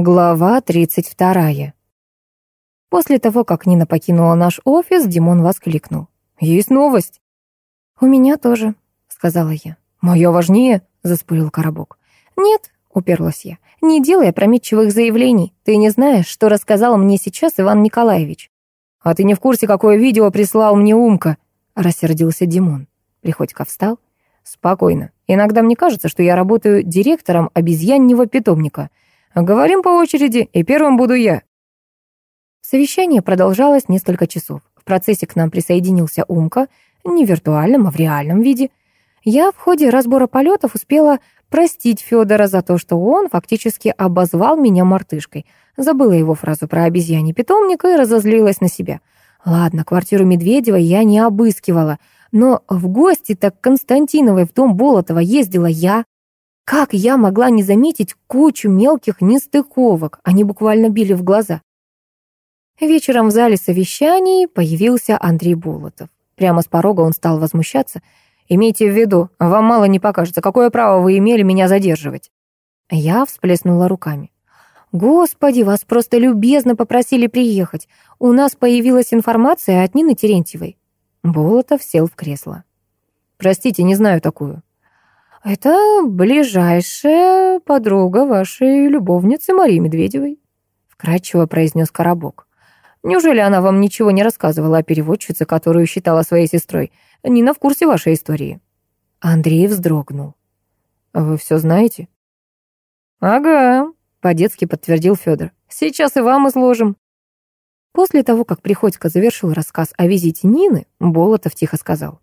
Глава 32. После того, как Нина покинула наш офис, Димон воскликнул. «Есть новость?» «У меня тоже», — сказала я. «Моя важнее», — заспорил Коробок. «Нет», — уперлась я, — «не делай опрометчивых заявлений. Ты не знаешь, что рассказал мне сейчас Иван Николаевич». «А ты не в курсе, какое видео прислал мне Умка?» — рассердился Димон. Приходько встал. «Спокойно. Иногда мне кажется, что я работаю директором обезьяннего питомника». Говорим по очереди, и первым буду я». Совещание продолжалось несколько часов. В процессе к нам присоединился Умка, не в виртуальном, а в реальном виде. Я в ходе разбора полетов успела простить Федора за то, что он фактически обозвал меня мартышкой. Забыла его фразу про обезьяний питомника и разозлилась на себя. Ладно, квартиру Медведева я не обыскивала, но в гости так Константиновой в дом Болотова ездила я. Как я могла не заметить кучу мелких нестыковок? Они буквально били в глаза. Вечером в зале совещаний появился Андрей Болотов. Прямо с порога он стал возмущаться. «Имейте в виду, вам мало не покажется, какое право вы имели меня задерживать?» Я всплеснула руками. «Господи, вас просто любезно попросили приехать. У нас появилась информация от Нины Терентьевой». Болотов сел в кресло. «Простите, не знаю такую». «Это ближайшая подруга вашей любовницы Марии Медведевой», вкратчиво произнес Коробок. «Неужели она вам ничего не рассказывала о переводчице, которую считала своей сестрой? Нина в курсе вашей истории». Андрей вздрогнул. «Вы все знаете?» «Ага», — по-детски подтвердил Федор. «Сейчас и вам изложим». После того, как Приходько завершил рассказ о визите Нины, Болотов тихо сказал.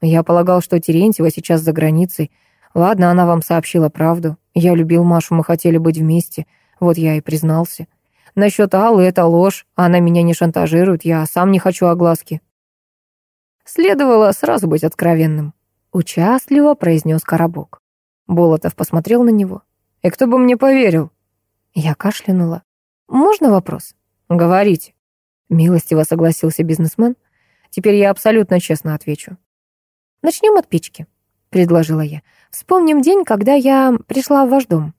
«Я полагал, что Терентьева сейчас за границей, Ладно, она вам сообщила правду. Я любил Машу, мы хотели быть вместе. Вот я и признался. Насчет Аллы это ложь. Она меня не шантажирует, я сам не хочу огласки. Следовало сразу быть откровенным. Участливо произнес Коробок. Болотов посмотрел на него. «И кто бы мне поверил?» Я кашлянула. «Можно вопрос?» «Говорите». Милостиво согласился бизнесмен. «Теперь я абсолютно честно отвечу». «Начнем от печки», — предложила я. Вспомним день, когда я пришла в ваш дом.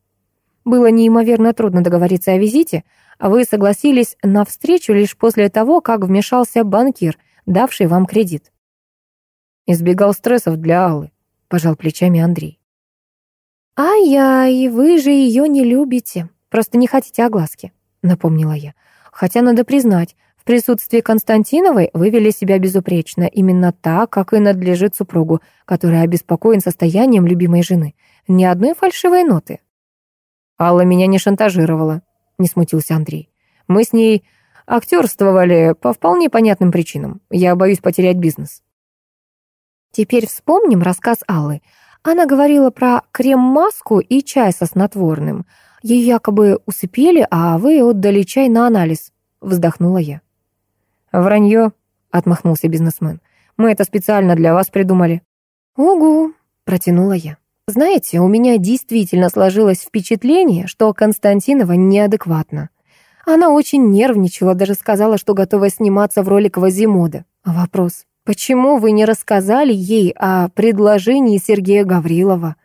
Было неимоверно трудно договориться о визите, а вы согласились на встречу лишь после того, как вмешался банкир, давший вам кредит. Избегал стрессов для Аллы, пожал плечами Андрей. «Ай-яй, вы же ее не любите, просто не хотите огласки», напомнила я. Хотя надо признать, присутствии Константиновой вы вели себя безупречно, именно так, как и надлежит супругу, который обеспокоен состоянием любимой жены. Ни одной фальшивой ноты. Алла меня не шантажировала, не смутился Андрей. Мы с ней актерствовали по вполне понятным причинам. Я боюсь потерять бизнес. Теперь вспомним рассказ Аллы. Она говорила про крем-маску и чай со снотворным. Ее якобы усыпили, а вы отдали чай на анализ. Вздохнула я. «Вранье», — отмахнулся бизнесмен. «Мы это специально для вас придумали». «Угу», — протянула я. «Знаете, у меня действительно сложилось впечатление, что Константинова неадекватна. Она очень нервничала, даже сказала, что готова сниматься в роли Квазимода. Вопрос, почему вы не рассказали ей о предложении Сергея Гаврилова?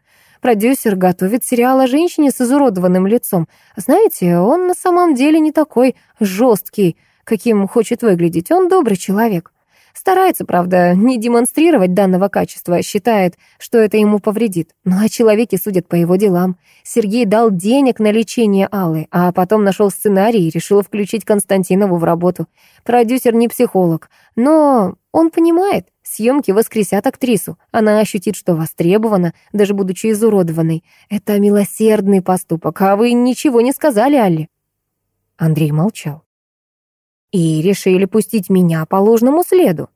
Продюсер готовит сериал о женщине с изуродованным лицом. Знаете, он на самом деле не такой жесткий, каким хочет выглядеть. Он добрый человек. Старается, правда, не демонстрировать данного качества, считает, что это ему повредит. Но о человеке судят по его делам. Сергей дал денег на лечение Аллы, а потом нашел сценарий и решил включить Константинову в работу. Продюсер не психолог, но он понимает, съемки воскресят актрису. Она ощутит, что востребована, даже будучи изуродованной. Это милосердный поступок, а вы ничего не сказали, Алле. Андрей молчал. И решили пустить меня по ложному следу.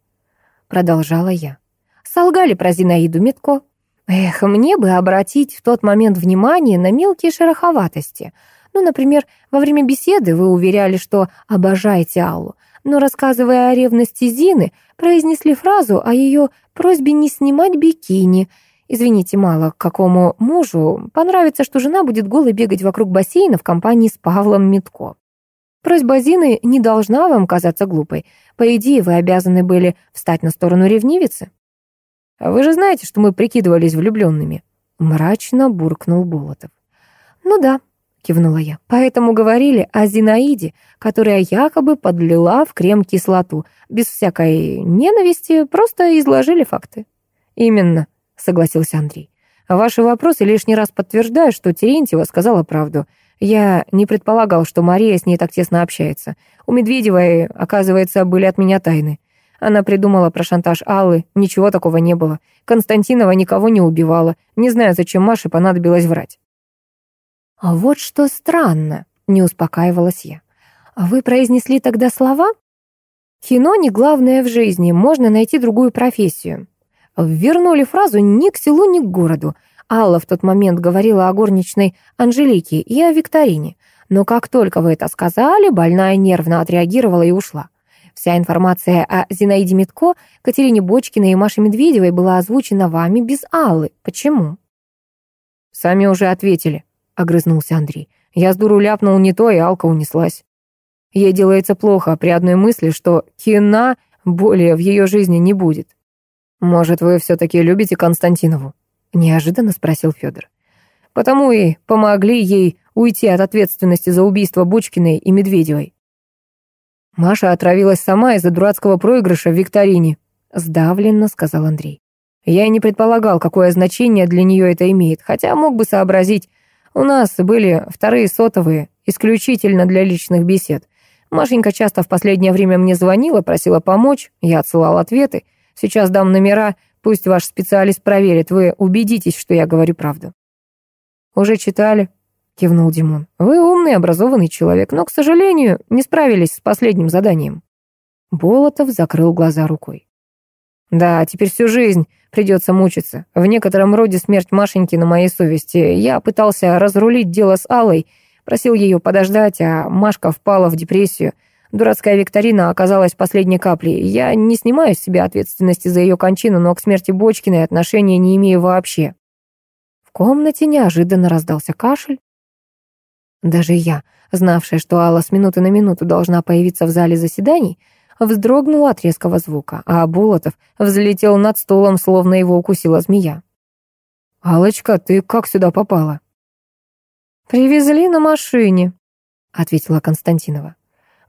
Продолжала я. Солгали про Зинаиду Метко. Эх, мне бы обратить в тот момент внимание на мелкие шероховатости. Ну, например, во время беседы вы уверяли, что обожаете Аллу, но, рассказывая о ревности Зины, произнесли фразу о ее просьбе не снимать бикини. Извините, мало какому мужу понравится, что жена будет голой бегать вокруг бассейна в компании с Павлом Митко. Просьба Зины не должна вам казаться глупой. По идее, вы обязаны были встать на сторону ревнивицы. А вы же знаете, что мы прикидывались влюбленными. Мрачно буркнул Болотов. Ну да, кивнула я. Поэтому говорили о Зинаиде, которая якобы подлила в крем кислоту. Без всякой ненависти, просто изложили факты. Именно, согласился Андрей. Ваши вопросы лишний раз подтверждают, что Терентьева сказала правду. Я не предполагал, что Мария с ней так тесно общается. У Медведевой, оказывается, были от меня тайны. Она придумала про шантаж Аллы, ничего такого не было. Константинова никого не убивала. Не знаю, зачем Маше понадобилось врать. «А вот что странно», — не успокаивалась я. «А вы произнесли тогда слова? Кино не главное в жизни, можно найти другую профессию». Вернули фразу ни к селу, ни к городу. Алла в тот момент говорила о горничной Анжелике и о Викторине. Но как только вы это сказали, больная нервно отреагировала и ушла. Вся информация о Зинаиде Митко, Катерине Бочкиной и Маше Медведевой была озвучена вами без Аллы. Почему? «Сами уже ответили», — огрызнулся Андрей. «Я с дуру ляпнул не то, и Алка унеслась. Ей делается плохо при одной мысли, что кина более в ее жизни не будет. Может, вы все-таки любите Константинову?» Неожиданно спросил Федор. Потому и помогли ей уйти от ответственности за убийство Бочкиной и Медведевой. Маша отравилась сама из-за дурацкого проигрыша в викторине, сдавленно сказал Андрей. Я и не предполагал, какое значение для нее это имеет, хотя мог бы сообразить. У нас были вторые сотовые, исключительно для личных бесед. Машенька часто в последнее время мне звонила, просила помочь, я отсылал ответы. Сейчас дам номера, пусть ваш специалист проверит, вы убедитесь, что я говорю правду. Уже читали, — кивнул Димон. «Вы умный, образованный человек, но, к сожалению, не справились с последним заданием». Болотов закрыл глаза рукой. «Да, теперь всю жизнь придется мучиться. В некотором роде смерть Машеньки на моей совести. Я пытался разрулить дело с Аллой, просил ее подождать, а Машка впала в депрессию. Дурацкая викторина оказалась последней каплей. Я не снимаю с себя ответственности за ее кончину, но к смерти Бочкиной отношения не имею вообще». В комнате неожиданно раздался кашель, даже я, знавшая, что Алла с минуты на минуту должна появиться в зале заседаний, вздрогнула от резкого звука, а Болотов взлетел над столом, словно его укусила змея. алочка ты как сюда попала?» «Привезли на машине», — ответила Константинова.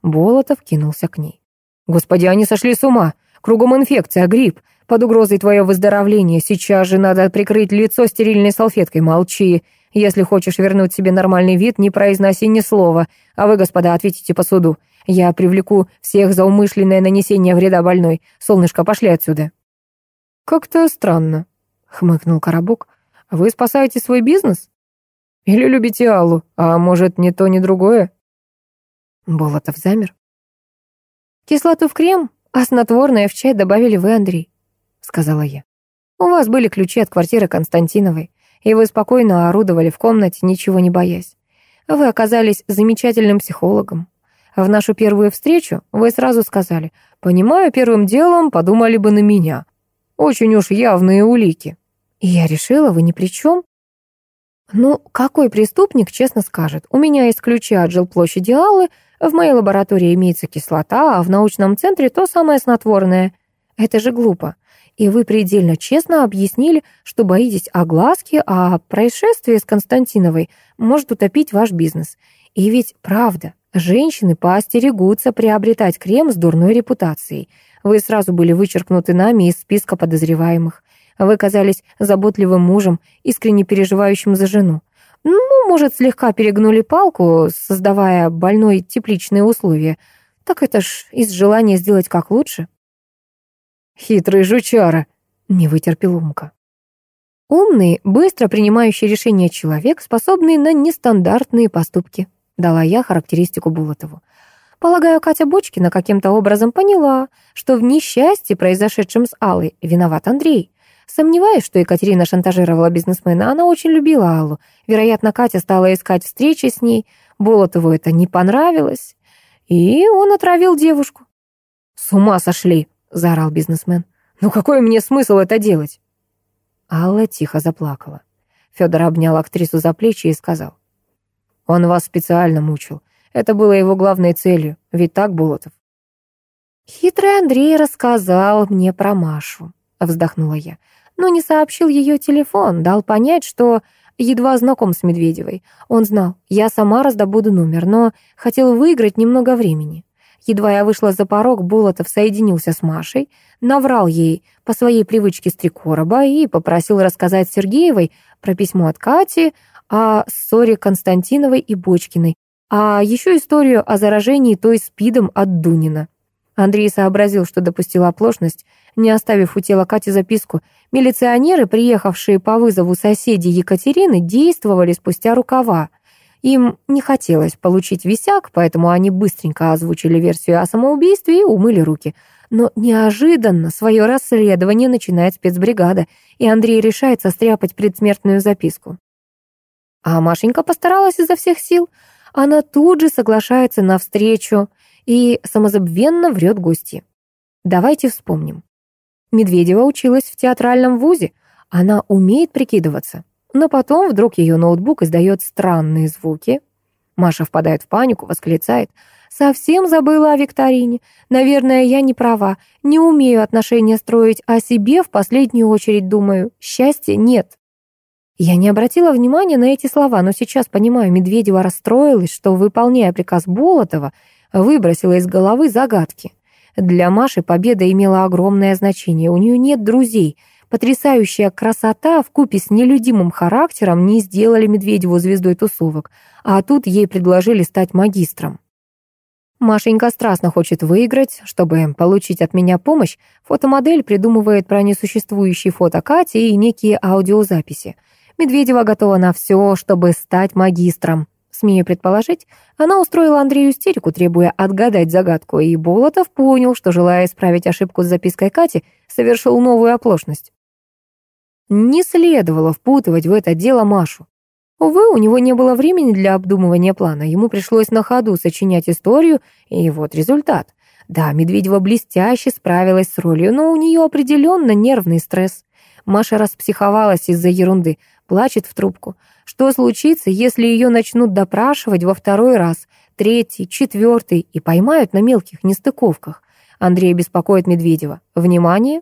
Болотов кинулся к ней. «Господи, они сошли с ума! Кругом инфекция, грипп. Под угрозой твое выздоровление. Сейчас же надо прикрыть лицо стерильной салфеткой. Молчи. Если хочешь вернуть себе нормальный вид, не произноси ни слова. А вы, господа, ответите по суду. Я привлеку всех за умышленное нанесение вреда больной. Солнышко, пошли отсюда». «Как-то странно», — хмыкнул Коробок. «Вы спасаете свой бизнес? Или любите Аллу? А может, ни то, ни другое?» Болотов замер. «Кислоту в крем, а снотворное в чай добавили вы, Андрей», — сказала я. «У вас были ключи от квартиры Константиновой и вы спокойно орудовали в комнате, ничего не боясь. Вы оказались замечательным психологом. В нашу первую встречу вы сразу сказали, «Понимаю, первым делом подумали бы на меня. Очень уж явные улики». И я решила, вы ни при чем. Ну, какой преступник честно скажет, у меня есть ключи от жилплощади Аллы, в моей лаборатории имеется кислота, а в научном центре то самое снотворное. Это же глупо и вы предельно честно объяснили, что боитесь огласки, а происшествие с Константиновой может утопить ваш бизнес. И ведь правда, женщины поостерегутся приобретать крем с дурной репутацией. Вы сразу были вычеркнуты нами из списка подозреваемых. Вы казались заботливым мужем, искренне переживающим за жену. Ну, может, слегка перегнули палку, создавая больной тепличные условия. Так это ж из желания сделать как лучше. «Хитрый жучара», — не вытерпел Умка. «Умный, быстро принимающий решения человек, способный на нестандартные поступки», — дала я характеристику Булатову. Полагаю, Катя Бочкина каким-то образом поняла, что в несчастье, произошедшем с Аллой, виноват Андрей. Сомневаюсь, что Екатерина шантажировала бизнесмена, она очень любила Аллу. Вероятно, Катя стала искать встречи с ней, Болотову это не понравилось, и он отравил девушку. «С ума сошли!» заорал бизнесмен. «Ну какой мне смысл это делать?» Алла тихо заплакала. Федор обнял актрису за плечи и сказал. «Он вас специально мучил. Это было его главной целью. Ведь так, Болотов?» «Хитрый Андрей рассказал мне про Машу», — вздохнула я. «Но не сообщил ее телефон, дал понять, что едва знаком с Медведевой. Он знал, я сама раздобуду номер, но хотел выиграть немного времени. Едва я вышла за порог, Болотов соединился с Машей, наврал ей по своей привычке с три короба и попросил рассказать Сергеевой про письмо от Кати, о ссоре Константиновой и Бочкиной, а еще историю о заражении той спидом от Дунина. Андрей сообразил, что допустил оплошность, не оставив у тела Кати записку. Милиционеры, приехавшие по вызову соседей Екатерины, действовали спустя рукава. Им не хотелось получить висяк, поэтому они быстренько озвучили версию о самоубийстве и умыли руки. Но неожиданно свое расследование начинает спецбригада, и Андрей решает состряпать предсмертную записку. А Машенька постаралась изо всех сил. Она тут же соглашается на встречу и самозабвенно врет гости. Давайте вспомним. Медведева училась в театральном вузе. Она умеет прикидываться. Но потом вдруг ее ноутбук издает странные звуки. Маша впадает в панику, восклицает. «Совсем забыла о викторине. Наверное, я не права. Не умею отношения строить, о себе в последнюю очередь думаю. Счастья нет». Я не обратила внимания на эти слова, но сейчас понимаю, Медведева расстроилась, что, выполняя приказ Болотова, выбросила из головы загадки. Для Маши победа имела огромное значение. У нее нет друзей. Потрясающая красота в купе с нелюдимым характером не сделали Медведеву звездой тусовок, а тут ей предложили стать магистром. Машенька страстно хочет выиграть. Чтобы получить от меня помощь, фотомодель придумывает про несуществующие фото Кати и некие аудиозаписи. Медведева готова на все, чтобы стать магистром. Смею предположить, она устроила Андрею истерику, требуя отгадать загадку, и Болотов понял, что, желая исправить ошибку с запиской Кати, совершил новую оплошность. Не следовало впутывать в это дело Машу. Увы, у него не было времени для обдумывания плана, ему пришлось на ходу сочинять историю, и вот результат. Да, Медведева блестяще справилась с ролью, но у нее определенно нервный стресс. Маша распсиховалась из-за ерунды, плачет в трубку. Что случится, если ее начнут допрашивать во второй раз, третий, четвертый и поймают на мелких нестыковках? Андрей беспокоит Медведева. Внимание!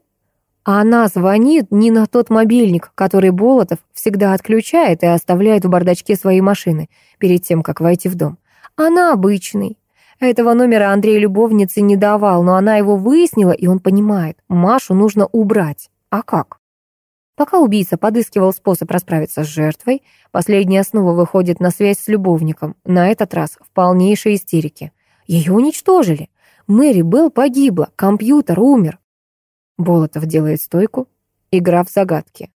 Она звонит не на тот мобильник, который Болотов всегда отключает и оставляет в бардачке своей машины перед тем, как войти в дом. Она обычный. Этого номера Андрей любовнице не давал, но она его выяснила, и он понимает, Машу нужно убрать. А как? Пока убийца подыскивал способ расправиться с жертвой, последняя снова выходит на связь с любовником, на этот раз в полнейшей истерике. Ее уничтожили. Мэри Белл погибла, компьютер умер. Болотов делает стойку, игра в загадки.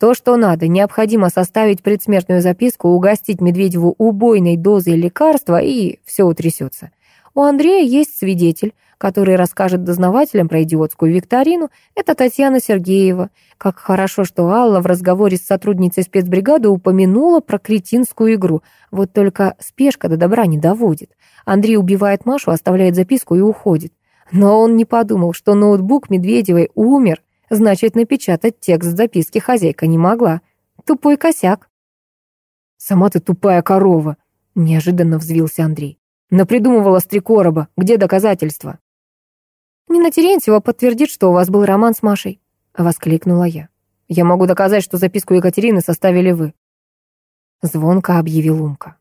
То, что надо, необходимо составить предсмертную записку, угостить Медведеву убойной дозой лекарства, и все утрясется. У Андрея есть свидетель, который расскажет дознавателям про идиотскую викторину, это Татьяна Сергеева. Как хорошо, что Алла в разговоре с сотрудницей спецбригады упомянула про кретинскую игру. Вот только спешка до добра не доводит. Андрей убивает Машу, оставляет записку и уходит. Но он не подумал, что ноутбук Медведевой умер, значит, напечатать текст записки хозяйка не могла. Тупой косяк. «Сама ты тупая корова», — неожиданно взвился Андрей. «Напридумывала с три короба. Где доказательства?» «Нина Терентьева подтвердит, что у вас был роман с Машей», — воскликнула я. «Я могу доказать, что записку Екатерины составили вы». Звонко объявил Умка.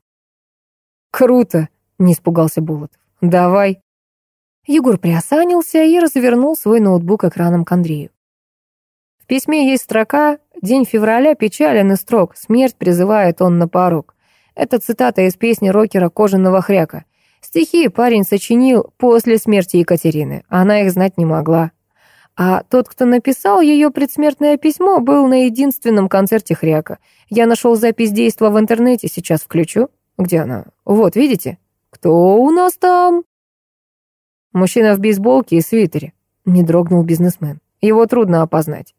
«Круто!» — не испугался Болотов. «Давай». Егор приосанился и развернул свой ноутбук экраном к Андрею. В письме есть строка «День февраля печален и строг, смерть призывает он на порог». Это цитата из песни рокера «Кожаного хряка». Стихи парень сочинил после смерти Екатерины. Она их знать не могла. А тот, кто написал ее предсмертное письмо, был на единственном концерте Хряка. Я нашел запись действа в интернете, сейчас включу. Где она? Вот, видите? Кто у нас там? Мужчина в бейсболке и свитере. Не дрогнул бизнесмен. Его трудно опознать.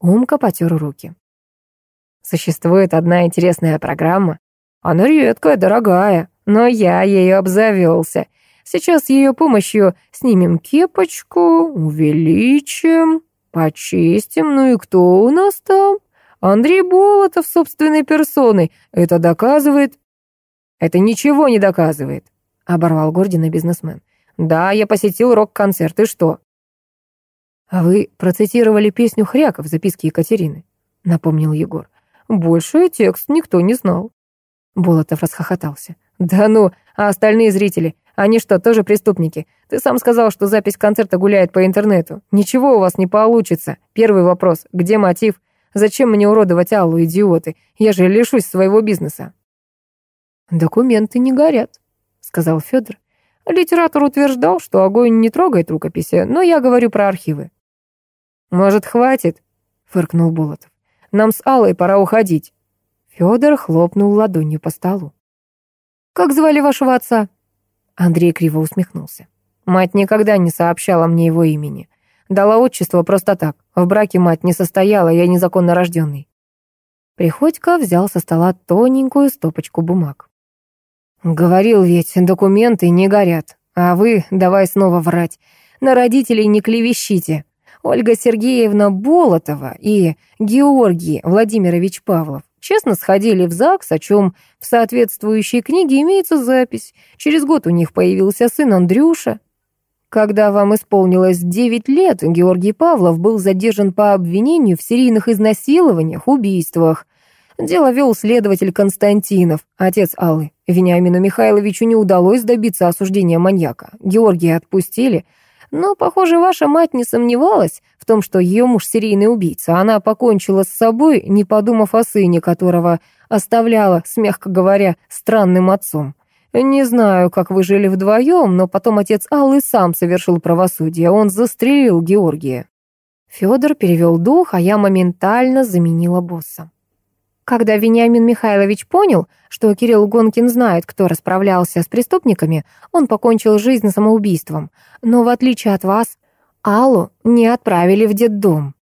Умка потер руки. Существует одна интересная программа. Она редкая, дорогая но я ею обзавелся. Сейчас ее помощью снимем кепочку, увеличим, почистим. Ну и кто у нас там? Андрей Болотов собственной персоной. Это доказывает... Это ничего не доказывает, оборвал Гордина бизнесмен. Да, я посетил рок-концерт, и что? А вы процитировали песню Хряка в записке Екатерины, напомнил Егор. Больше текст никто не знал. Болотов расхохотался. «Да ну, а остальные зрители, они что, тоже преступники? Ты сам сказал, что запись концерта гуляет по интернету. Ничего у вас не получится. Первый вопрос, где мотив? Зачем мне уродовать Аллу, идиоты? Я же лишусь своего бизнеса». «Документы не горят», — сказал Федор. Литератор утверждал, что огонь не трогает рукописи, но я говорю про архивы. «Может, хватит?» — фыркнул Болотов. «Нам с Аллой пора уходить». Федор хлопнул ладонью по столу. «Как звали вашего отца?» Андрей криво усмехнулся. «Мать никогда не сообщала мне его имени. Дала отчество просто так. В браке мать не состояла, я незаконно рожденный». Приходько взял со стола тоненькую стопочку бумаг. «Говорил ведь, документы не горят. А вы давай снова врать. На родителей не клевещите. Ольга Сергеевна Болотова и Георгий Владимирович Павлов честно сходили в ЗАГС, о чем в соответствующей книге имеется запись. Через год у них появился сын Андрюша. Когда вам исполнилось 9 лет, Георгий Павлов был задержан по обвинению в серийных изнасилованиях, убийствах. Дело вел следователь Константинов, отец Аллы. Вениамину Михайловичу не удалось добиться осуждения маньяка. Георгия отпустили, но, похоже, ваша мать не сомневалась том, что ее муж серийный убийца. Она покончила с собой, не подумав о сыне, которого оставляла, с, мягко говоря, странным отцом. Не знаю, как вы жили вдвоем, но потом отец Аллы сам совершил правосудие. Он застрелил Георгия. Федор перевел дух, а я моментально заменила босса. Когда Вениамин Михайлович понял, что Кирилл Гонкин знает, кто расправлялся с преступниками, он покончил жизнь самоубийством. Но в отличие от вас, Аллу не отправили в детдом.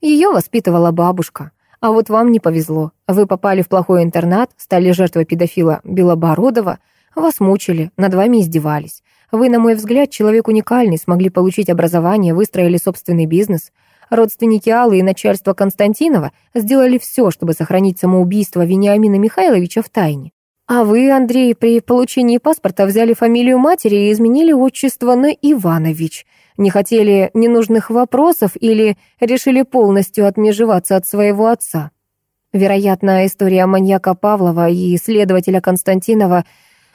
Ее воспитывала бабушка. А вот вам не повезло. Вы попали в плохой интернат, стали жертвой педофила Белобородова, вас мучили, над вами издевались. Вы, на мой взгляд, человек уникальный, смогли получить образование, выстроили собственный бизнес — Родственники Аллы и начальство Константинова сделали все, чтобы сохранить самоубийство Вениамина Михайловича в тайне. А вы, Андрей, при получении паспорта взяли фамилию матери и изменили отчество на Иванович. Не хотели ненужных вопросов или решили полностью отмежеваться от своего отца. Вероятно, история маньяка Павлова и следователя Константинова –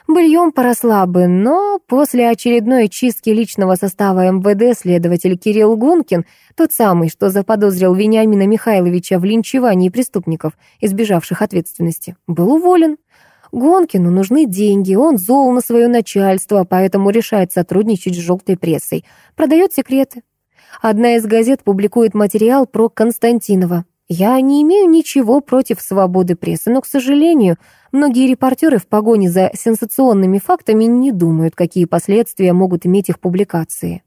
Быльем поросла бы, но после очередной чистки личного состава МВД следователь Кирилл Гонкин, тот самый, что заподозрил Вениамина Михайловича в линчевании преступников, избежавших ответственности, был уволен. Гонкину нужны деньги, он зол на свое начальство, поэтому решает сотрудничать с желтой прессой, продает секреты. Одна из газет публикует материал про Константинова. Я не имею ничего против свободы прессы, но, к сожалению, многие репортеры в погоне за сенсационными фактами не думают, какие последствия могут иметь их публикации.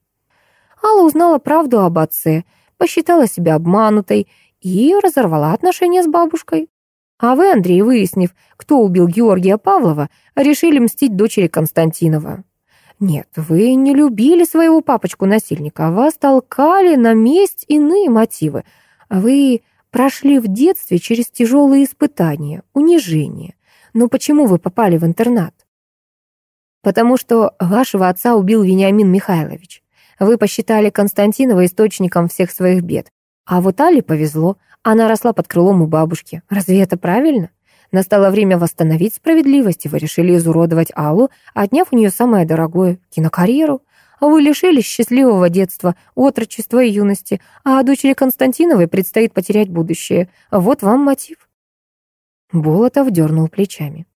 Алла узнала правду об отце, посчитала себя обманутой и разорвала отношения с бабушкой. А вы, Андрей, выяснив, кто убил Георгия Павлова, решили мстить дочери Константинова. Нет, вы не любили своего папочку-насильника, вас толкали на месть иные мотивы. Вы прошли в детстве через тяжелые испытания, унижение. Но почему вы попали в интернат? Потому что вашего отца убил Вениамин Михайлович. Вы посчитали Константинова источником всех своих бед. А вот Але повезло, она росла под крылом у бабушки. Разве это правильно? Настало время восстановить справедливость, и вы решили изуродовать Аллу, отняв у нее самое дорогое — кинокарьеру. А вы лишились счастливого детства, отрочества и юности, а дочери Константиновой предстоит потерять будущее. Вот вам мотив». Болотов дернул плечами.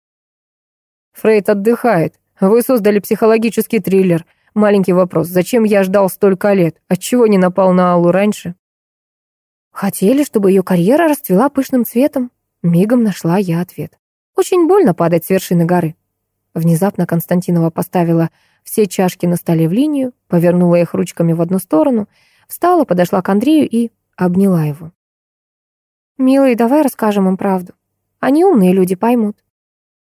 «Фрейд отдыхает. Вы создали психологический триллер. Маленький вопрос. Зачем я ждал столько лет? Отчего не напал на Аллу раньше?» «Хотели, чтобы ее карьера расцвела пышным цветом?» Мигом нашла я ответ. «Очень больно падать с вершины горы». Внезапно Константинова поставила все чашки на столе в линию, повернула их ручками в одну сторону, встала, подошла к Андрею и обняла его. «Милый, давай расскажем им правду. Они умные люди, поймут».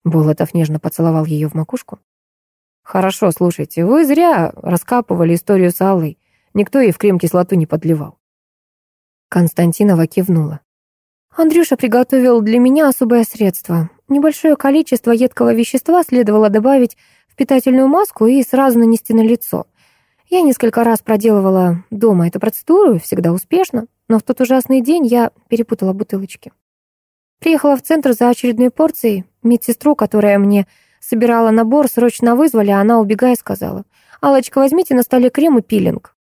Болотов нежно поцеловал ее в макушку. «Хорошо, слушайте, вы зря раскапывали историю с Аллой. Никто ей в крем кислоту не подливал». Константинова кивнула. Андрюша приготовил для меня особое средство. Небольшое количество едкого вещества следовало добавить в питательную маску и сразу нанести на лицо. Я несколько раз проделывала дома эту процедуру, всегда успешно, но в тот ужасный день я перепутала бутылочки. Приехала в центр за очередной порцией. Медсестру, которая мне собирала набор, срочно вызвали, а она, убегая, сказала, «Аллочка, возьмите на столе крем и пилинг».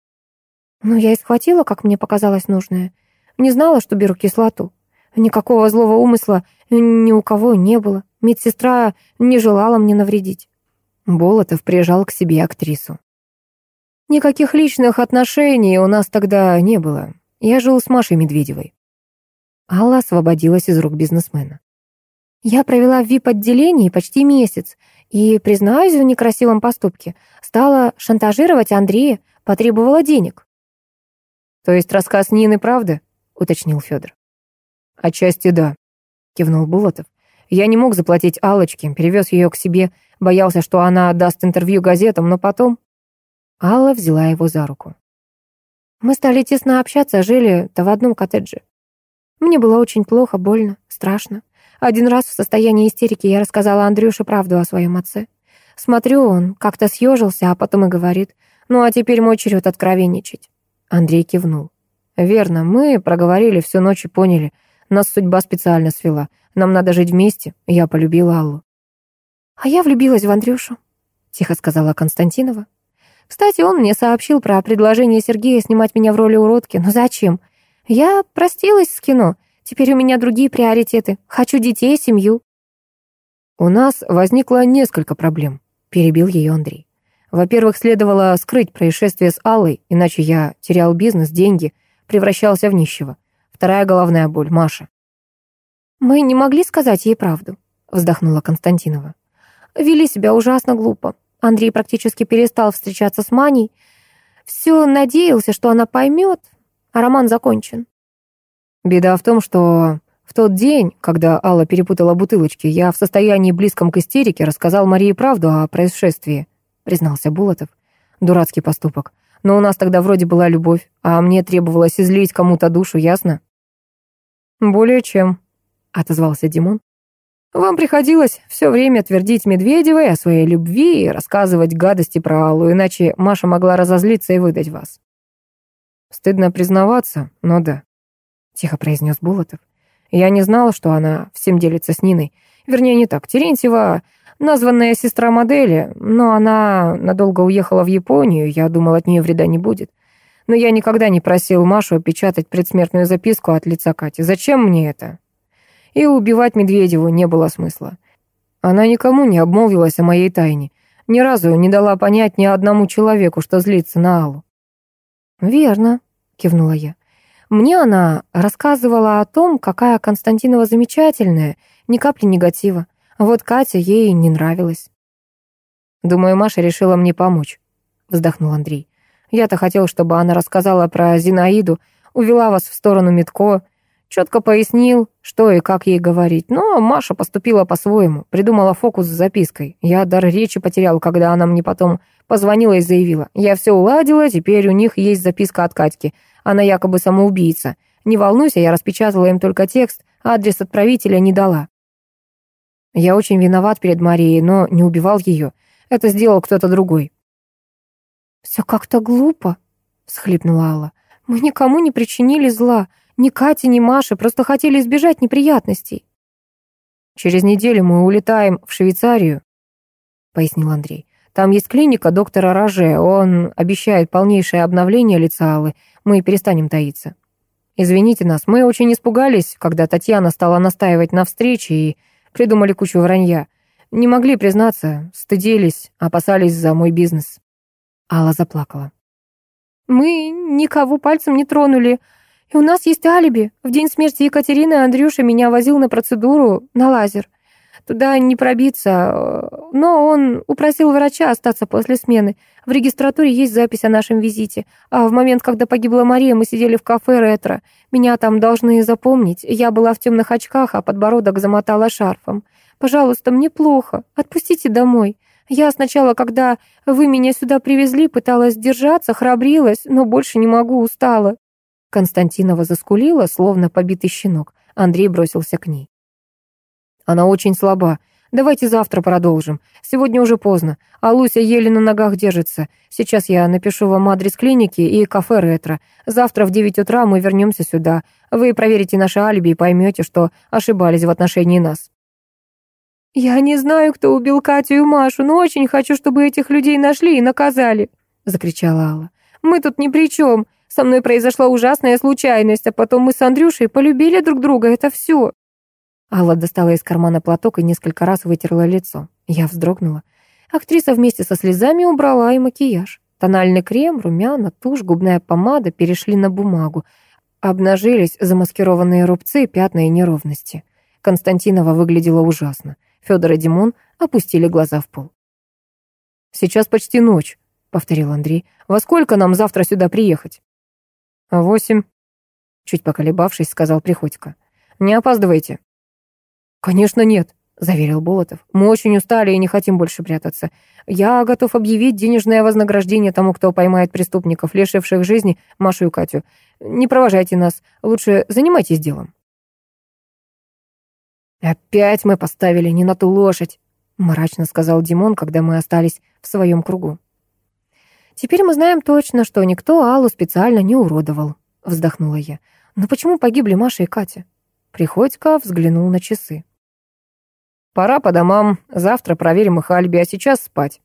Ну, я и схватила, как мне показалось нужное. Не знала, что беру кислоту. Никакого злого умысла ни у кого не было. Медсестра не желала мне навредить. Болотов прижал к себе актрису. Никаких личных отношений у нас тогда не было. Я жил с Машей Медведевой. Алла освободилась из рук бизнесмена. Я провела в ВИП-отделении почти месяц и, признаюсь в некрасивом поступке, стала шантажировать Андрея, потребовала денег. «То есть рассказ Нины правда?» — уточнил Федор. «Отчасти да», — кивнул Булатов. «Я не мог заплатить Аллочке, перевез ее к себе, боялся, что она даст интервью газетам, но потом...» Алла взяла его за руку. Мы стали тесно общаться, жили-то в одном коттедже. Мне было очень плохо, больно, страшно. Один раз в состоянии истерики я рассказала Андрюше правду о своем отце. Смотрю, он как-то съежился, а потом и говорит, ну а теперь мой черед откровенничать. Андрей кивнул. Верно, мы проговорили всю ночь и поняли. Нас судьба специально свела. Нам надо жить вместе. Я полюбила Аллу. А я влюбилась в Андрюшу, тихо сказала Константинова. Кстати, он мне сообщил про предложение Сергея снимать меня в роли уродки. Но зачем? Я простилась с кино. Теперь у меня другие приоритеты. Хочу детей, семью. У нас возникло несколько проблем, перебил ее Андрей. Во-первых, следовало скрыть происшествие с Аллой, иначе я терял бизнес, деньги, превращался в нищего. Вторая головная боль, Маша. Мы не могли сказать ей правду, вздохнула Константинова. Вели себя ужасно глупо. Андрей практически перестал встречаться с Маней. Все надеялся, что она поймет, а роман закончен. Беда в том, что в тот день, когда Алла перепутала бутылочки, я в состоянии близком к истерике рассказал Марии правду о происшествии, признался Булатов. Дурацкий поступок. Но у нас тогда вроде была любовь, а мне требовалось излить кому-то душу, ясно? Более чем, отозвался Димон. Вам приходилось все время твердить Медведевой о своей любви и рассказывать гадости про Аллу, иначе Маша могла разозлиться и выдать вас. Стыдно признаваться, но да, тихо произнес Булатов. Я не знала, что она всем делится с Ниной. Вернее, не так. Терентьева названная сестра модели, но она надолго уехала в Японию, я думал, от нее вреда не будет. Но я никогда не просил Машу печатать предсмертную записку от лица Кати. Зачем мне это? И убивать Медведеву не было смысла. Она никому не обмолвилась о моей тайне. Ни разу не дала понять ни одному человеку, что злится на Аллу. «Верно», — кивнула я. «Мне она рассказывала о том, какая Константинова замечательная, ни капли негатива. А вот Катя ей не нравилась». «Думаю, Маша решила мне помочь», — вздохнул Андрей. «Я-то хотел, чтобы она рассказала про Зинаиду, увела вас в сторону Митко, четко пояснил, что и как ей говорить. Но Маша поступила по-своему, придумала фокус с запиской. Я дар речи потерял, когда она мне потом Позвонила и заявила. «Я все уладила, теперь у них есть записка от Катьки. Она якобы самоубийца. Не волнуйся, я распечатала им только текст, адрес отправителя не дала». Я очень виноват перед Марией, но не убивал ее. Это сделал кто-то другой. «Все как-то глупо», — всхлипнула Алла. «Мы никому не причинили зла. Ни Кате, ни Маше, просто хотели избежать неприятностей». «Через неделю мы улетаем в Швейцарию», — пояснил Андрей. Там есть клиника доктора Роже. Он обещает полнейшее обновление лица Аллы. Мы перестанем таиться. Извините нас, мы очень испугались, когда Татьяна стала настаивать на встрече и придумали кучу вранья. Не могли признаться, стыдились, опасались за мой бизнес. Алла заплакала. Мы никого пальцем не тронули. И у нас есть алиби. В день смерти Екатерины Андрюша меня возил на процедуру на лазер. Туда не пробиться, но он упросил врача остаться после смены. В регистратуре есть запись о нашем визите. А в момент, когда погибла Мария, мы сидели в кафе «Ретро». Меня там должны запомнить. Я была в темных очках, а подбородок замотала шарфом. Пожалуйста, мне плохо. Отпустите домой. Я сначала, когда вы меня сюда привезли, пыталась держаться, храбрилась, но больше не могу, устала». Константинова заскулила, словно побитый щенок. Андрей бросился к ней. Она очень слаба. Давайте завтра продолжим. Сегодня уже поздно, а Луся еле на ногах держится. Сейчас я напишу вам адрес клиники и кафе «Ретро». Завтра в 9 утра мы вернемся сюда. Вы проверите наше алиби и поймете, что ошибались в отношении нас». «Я не знаю, кто убил Катю и Машу, но очень хочу, чтобы этих людей нашли и наказали», — закричала Алла. «Мы тут ни при чем. Со мной произошла ужасная случайность, а потом мы с Андрюшей полюбили друг друга, это все». Алла достала из кармана платок и несколько раз вытерла лицо. Я вздрогнула. Актриса вместе со слезами убрала и макияж. Тональный крем, румяна, тушь, губная помада перешли на бумагу. Обнажились замаскированные рубцы, пятна и неровности. Константинова выглядела ужасно. Федор и Димон опустили глаза в пол. «Сейчас почти ночь», — повторил Андрей. «Во сколько нам завтра сюда приехать?» «Восемь», — чуть поколебавшись, сказал Приходько. «Не опаздывайте». «Конечно нет», — заверил Болотов. «Мы очень устали и не хотим больше прятаться. Я готов объявить денежное вознаграждение тому, кто поймает преступников, лишивших жизни Машу и Катю. Не провожайте нас, лучше занимайтесь делом». «Опять мы поставили не на ту лошадь», — мрачно сказал Димон, когда мы остались в своем кругу. «Теперь мы знаем точно, что никто Аллу специально не уродовал», — вздохнула я. «Но почему погибли Маша и Катя?» Приходько взглянул на часы. «Пора по домам, завтра проверим их алиби, а сейчас спать».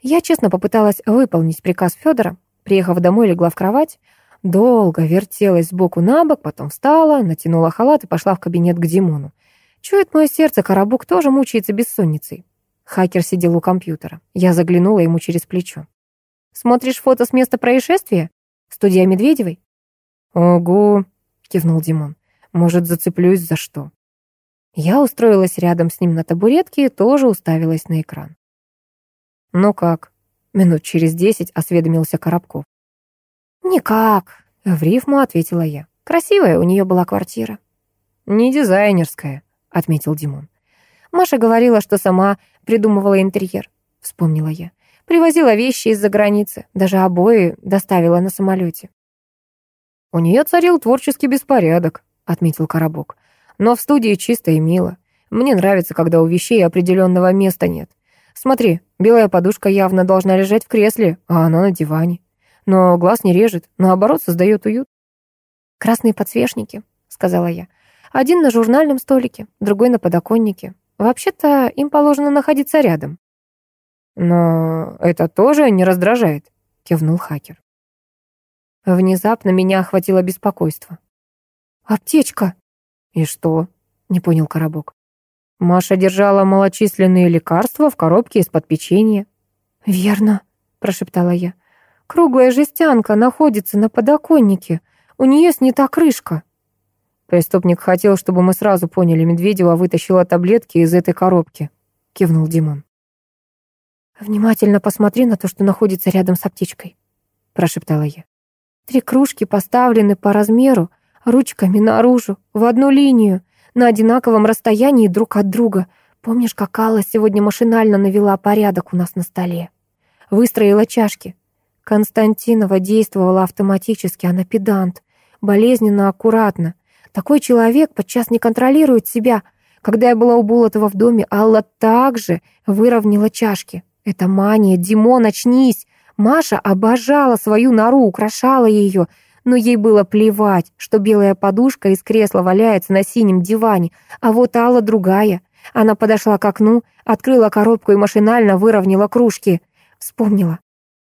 Я честно попыталась выполнить приказ Федора. Приехав домой, легла в кровать. Долго вертелась сбоку на бок, потом встала, натянула халат и пошла в кабинет к Димону. Чует мое сердце, Коробок тоже мучается бессонницей. Хакер сидел у компьютера. Я заглянула ему через плечо. «Смотришь фото с места происшествия? Студия Медведевой?» «Ого!» — кивнул Димон. Может, зацеплюсь за что. Я устроилась рядом с ним на табуретке и тоже уставилась на экран. «Ну как?» — минут через десять осведомился Коробков. «Никак», — в рифму ответила я. «Красивая у нее была квартира». «Не дизайнерская», — отметил Димон. «Маша говорила, что сама придумывала интерьер», — вспомнила я. «Привозила вещи из-за границы, даже обои доставила на самолете». «У нее царил творческий беспорядок», отметил Коробок. «Но в студии чисто и мило. Мне нравится, когда у вещей определенного места нет. Смотри, белая подушка явно должна лежать в кресле, а она на диване. Но глаз не режет, наоборот, создает уют». «Красные подсвечники», — сказала я. «Один на журнальном столике, другой на подоконнике. Вообще-то им положено находиться рядом». «Но это тоже не раздражает», — кивнул хакер. Внезапно меня охватило беспокойство. «Аптечка!» «И что?» — не понял Коробок. Маша держала малочисленные лекарства в коробке из-под печенья. «Верно», — прошептала я. «Круглая жестянка находится на подоконнике. У нее снята крышка». Преступник хотел, чтобы мы сразу поняли, Медведева вытащила таблетки из этой коробки, кивнул Димон. «Внимательно посмотри на то, что находится рядом с аптечкой», — прошептала я. «Три кружки поставлены по размеру, ручками наружу, в одну линию, на одинаковом расстоянии друг от друга. Помнишь, как Алла сегодня машинально навела порядок у нас на столе? Выстроила чашки. Константинова действовала автоматически, она педант, болезненно аккуратно. Такой человек подчас не контролирует себя. Когда я была у Болотова в доме, Алла также выровняла чашки. Это мания, Димон, очнись! Маша обожала свою нору, украшала ее, но ей было плевать, что белая подушка из кресла валяется на синем диване, а вот Алла другая. Она подошла к окну, открыла коробку и машинально выровняла кружки. Вспомнила.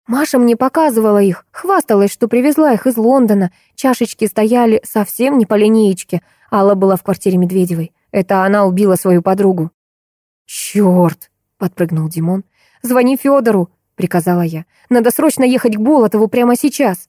Маша мне показывала их, хвасталась, что привезла их из Лондона. Чашечки стояли совсем не по линеечке. Алла была в квартире Медведевой. Это она убила свою подругу. «Чёрт!» — подпрыгнул Димон. «Звони Федору!» — приказала я. «Надо срочно ехать к Болотову прямо сейчас!»